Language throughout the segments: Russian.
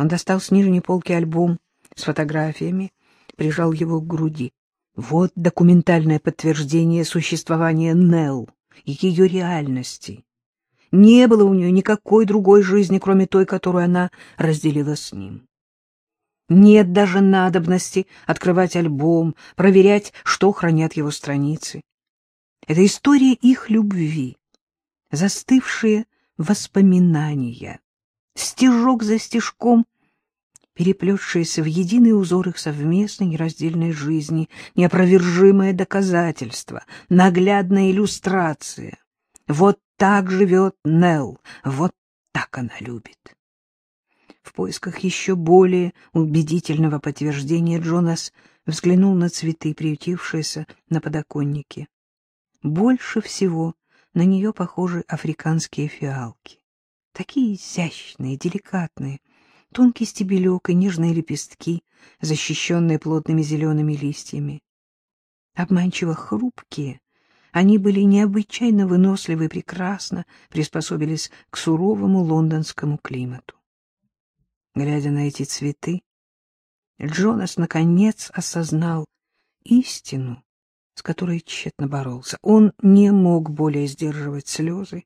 Он достал с нижней полки альбом с фотографиями, прижал его к груди. Вот документальное подтверждение существования Нелл и ее реальности. Не было у нее никакой другой жизни, кроме той, которую она разделила с ним. Нет даже надобности открывать альбом, проверять, что хранят его страницы. Это история их любви, застывшие воспоминания, стежок за стежком, переплетшиеся в единый узор их совместной нераздельной жизни, неопровержимое доказательство, наглядная иллюстрация. Вот так живет Нелл, вот так она любит. В поисках еще более убедительного подтверждения Джонас взглянул на цветы, приютившиеся на подоконнике. Больше всего на нее похожи африканские фиалки. Такие изящные, деликатные, тонкий стебелек и нежные лепестки, защищенные плотными зелеными листьями. Обманчиво хрупкие, они были необычайно выносливы и прекрасно приспособились к суровому лондонскому климату. Глядя на эти цветы, Джонас наконец осознал истину, с которой тщетно боролся. Он не мог более сдерживать слезы.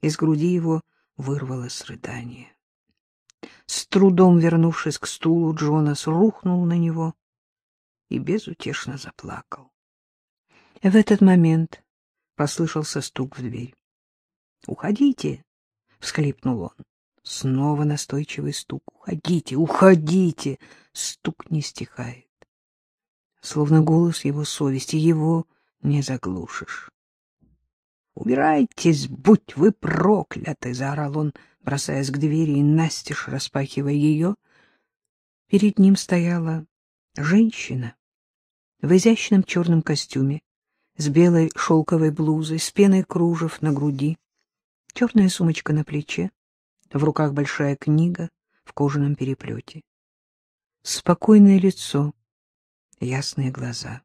Из груди его вырвалось рыдание. С трудом вернувшись к стулу, Джонас рухнул на него и безутешно заплакал. В этот момент послышался стук в дверь. — Уходите! — всхлипнул он. Снова настойчивый стук. «Уходите, уходите!» Стук не стихает. Словно голос его совести, его не заглушишь. «Убирайтесь, будь вы прокляты!» — заорал он, бросаясь к двери и настежь распахивая ее. Перед ним стояла женщина в изящном черном костюме, с белой шелковой блузой, с пеной кружев на груди, черная сумочка на плече, в руках большая книга в кожаном переплете. Спокойное лицо, ясные глаза.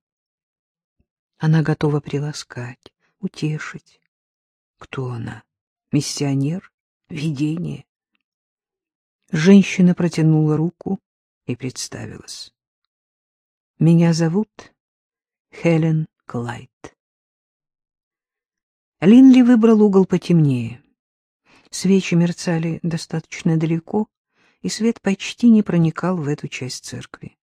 Она готова приласкать, утешить. Кто она? Миссионер? Видение? Женщина протянула руку и представилась. Меня зовут Хелен Клайд. Линли выбрал угол потемнее. Свечи мерцали достаточно далеко, и свет почти не проникал в эту часть церкви.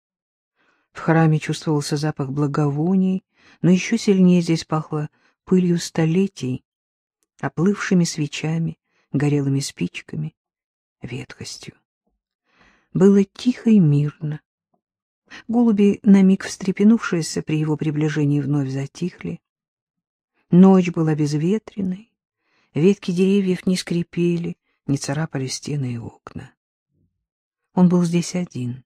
В храме чувствовался запах благовоний, но еще сильнее здесь пахло пылью столетий, оплывшими свечами, горелыми спичками, ветхостью. Было тихо и мирно. Голуби, на миг встрепенувшиеся при его приближении, вновь затихли. Ночь была безветренной, Ветки деревьев не скрипели, не царапали стены и окна. Он был здесь один.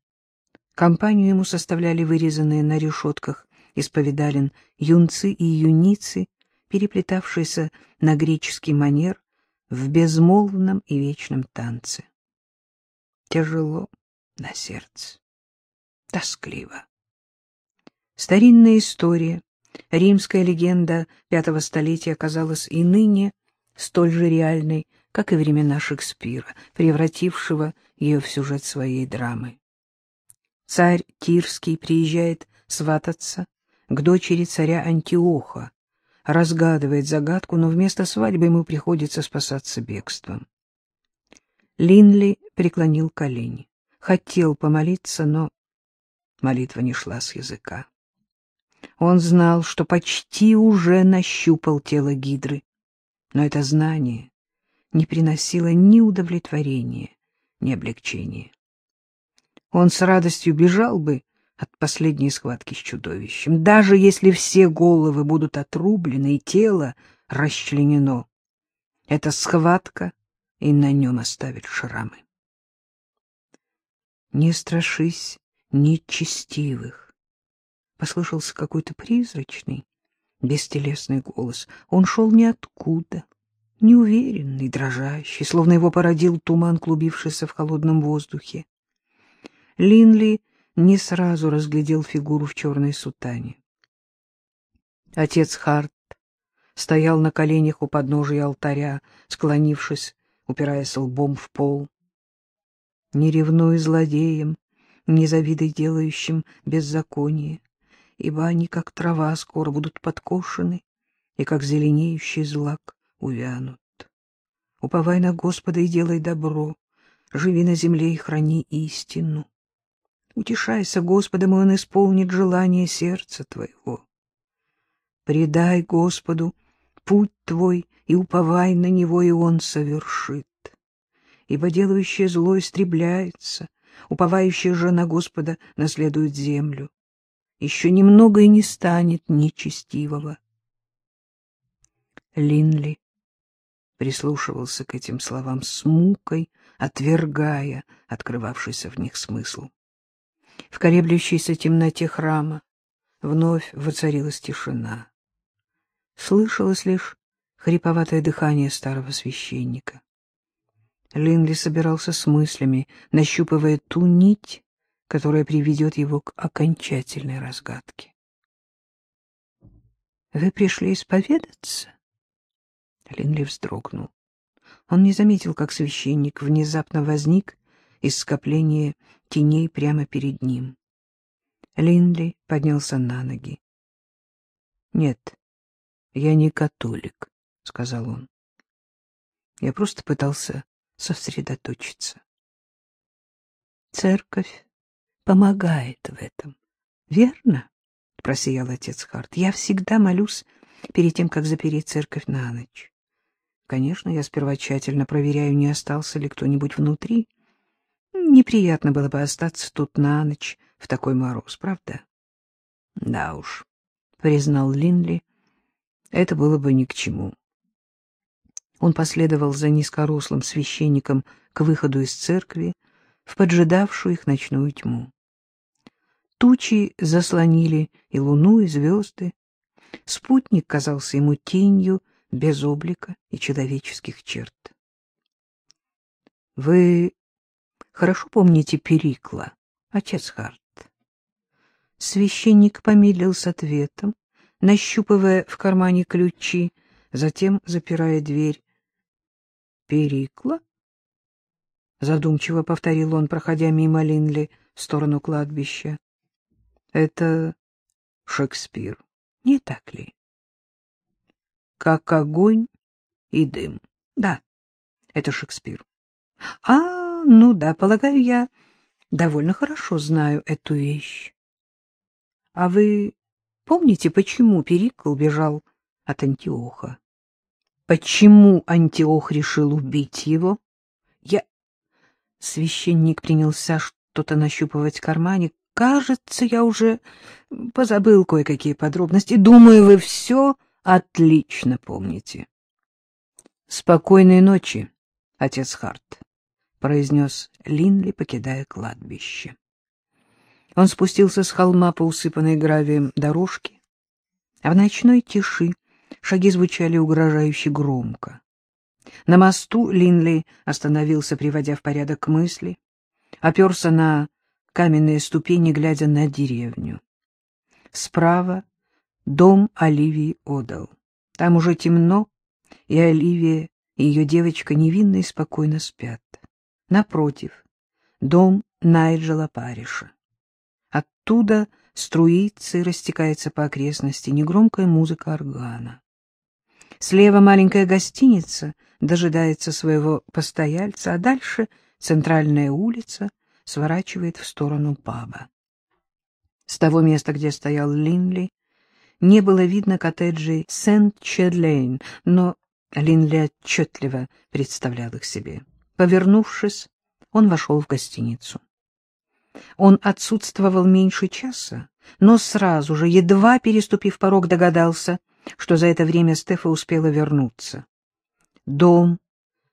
Компанию ему составляли вырезанные на решетках исповедален юнцы и юницы, переплетавшиеся на греческий манер в безмолвном и вечном танце. Тяжело на сердце, тоскливо. Старинная история, римская легенда пятого столетия оказалась и ныне столь же реальной, как и времена Шекспира, превратившего ее в сюжет своей драмы. Царь Тирский приезжает свататься к дочери царя Антиоха, разгадывает загадку, но вместо свадьбы ему приходится спасаться бегством. Линли преклонил колени, хотел помолиться, но молитва не шла с языка. Он знал, что почти уже нащупал тело Гидры, но это знание не приносило ни удовлетворения, ни облегчения. Он с радостью бежал бы от последней схватки с чудовищем, даже если все головы будут отрублены и тело расчленено. Эта схватка и на нем оставит шрамы. Не страшись нечестивых. Послышался какой-то призрачный, бестелесный голос. Он шел ниоткуда, неуверенный, дрожащий, словно его породил туман, клубившийся в холодном воздухе. Линли не сразу разглядел фигуру в черной сутане. Отец Харт стоял на коленях у подножия алтаря, склонившись, упираясь лбом в пол. Не ревнуй злодеям, не завидуй делающим беззаконие, ибо они, как трава, скоро будут подкошены, и, как зеленеющий злак, увянут. Уповай на Господа и делай добро, живи на земле и храни истину. Утешайся Господом, и Он исполнит желание сердца твоего. Предай Господу путь твой и уповай на Него, и Он совершит. Ибо делающее зло истребляется, уповающая же на Господа наследует землю. Еще немного и не станет нечестивого. Линли прислушивался к этим словам с мукой, отвергая открывавшийся в них смысл. В колеблющейся темноте храма вновь воцарилась тишина. Слышалось лишь хриповатое дыхание старого священника. Линли собирался с мыслями, нащупывая ту нить, которая приведет его к окончательной разгадке. — Вы пришли исповедаться? Линли вздрогнул. Он не заметил, как священник внезапно возник из скопления теней прямо перед ним. Линли поднялся на ноги. — Нет, я не католик, — сказал он. Я просто пытался сосредоточиться. Церковь помогает в этом, верно? — просиял отец Харт. — Я всегда молюсь перед тем, как запереть церковь на ночь. Конечно, я сперва тщательно проверяю, не остался ли кто-нибудь внутри. Неприятно было бы остаться тут на ночь в такой мороз, правда? — Да уж, — признал Линли, — это было бы ни к чему. Он последовал за низкорослым священником к выходу из церкви в поджидавшую их ночную тьму. Тучи заслонили и луну, и звезды. Спутник казался ему тенью, без облика и человеческих черт. — Вы хорошо помните Перикла, отец Харт? Священник помедлил с ответом, нащупывая в кармане ключи, затем запирая дверь. — Перикла? — задумчиво повторил он, проходя мимо Линли в сторону кладбища. — Это Шекспир, не так ли? как огонь и дым. Да, это Шекспир. А, ну да, полагаю, я довольно хорошо знаю эту вещь. А вы помните, почему Перикл бежал от Антиоха? Почему Антиох решил убить его? Я... Священник принялся что-то нащупывать в кармане. Кажется, я уже позабыл кое-какие подробности. Думаю, вы все отлично помните. — Спокойной ночи, отец Харт, — произнес Линли, покидая кладбище. Он спустился с холма по усыпанной гравием дорожке, а в ночной тиши шаги звучали угрожающе громко. На мосту Линли остановился, приводя в порядок мысли, оперся на каменные ступени, глядя на деревню. Справа Дом Оливии Одал. Там уже темно, и Оливия и ее девочка невинно и спокойно спят. Напротив, дом Найджела Париша. Оттуда струится и растекается по окрестности негромкая музыка органа. Слева маленькая гостиница дожидается своего постояльца, а дальше центральная улица сворачивает в сторону паба. С того места, где стоял Линли, не было видно коттеджей Сент-Чедлейн, но Линли отчетливо представлял их себе. Повернувшись, он вошел в гостиницу. Он отсутствовал меньше часа, но сразу же, едва переступив порог, догадался, что за это время Стефа успела вернуться. Дом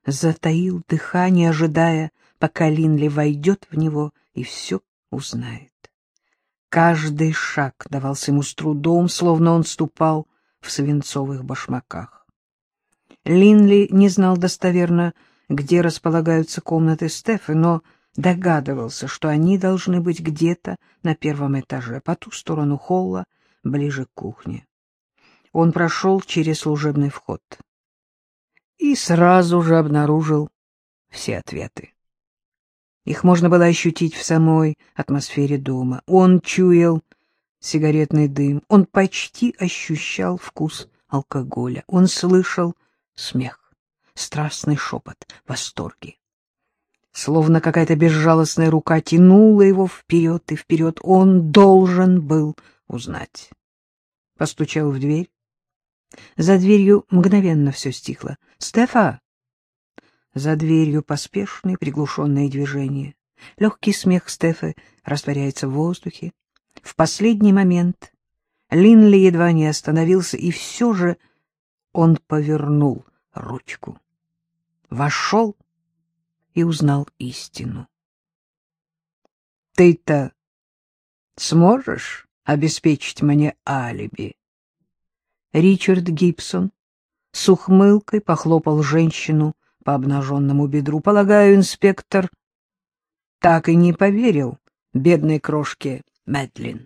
затаил дыхание, ожидая, пока Линли войдет в него и все узнает. Каждый шаг давался ему с трудом, словно он ступал в свинцовых башмаках. Линли не знал достоверно, где располагаются комнаты Стефы, но догадывался, что они должны быть где-то на первом этаже, по ту сторону холла, ближе к кухне. Он прошел через служебный вход и сразу же обнаружил все ответы. Их можно было ощутить в самой атмосфере дома. Он чуял сигаретный дым, он почти ощущал вкус алкоголя, он слышал смех, страстный шепот, восторги. Словно какая-то безжалостная рука тянула его вперед и вперед. Он должен был узнать. Постучал в дверь. За дверью мгновенно все стихло. «Стефа!» За дверью поспешные приглушенные движения. Легкий смех Стефы растворяется в воздухе. В последний момент Линли едва не остановился, и все же он повернул ручку. Вошел и узнал истину. — Ты-то сможешь обеспечить мне алиби? Ричард Гибсон с ухмылкой похлопал женщину по обнаженному бедру. Полагаю, инспектор так и не поверил бедной крошке Мэдлин.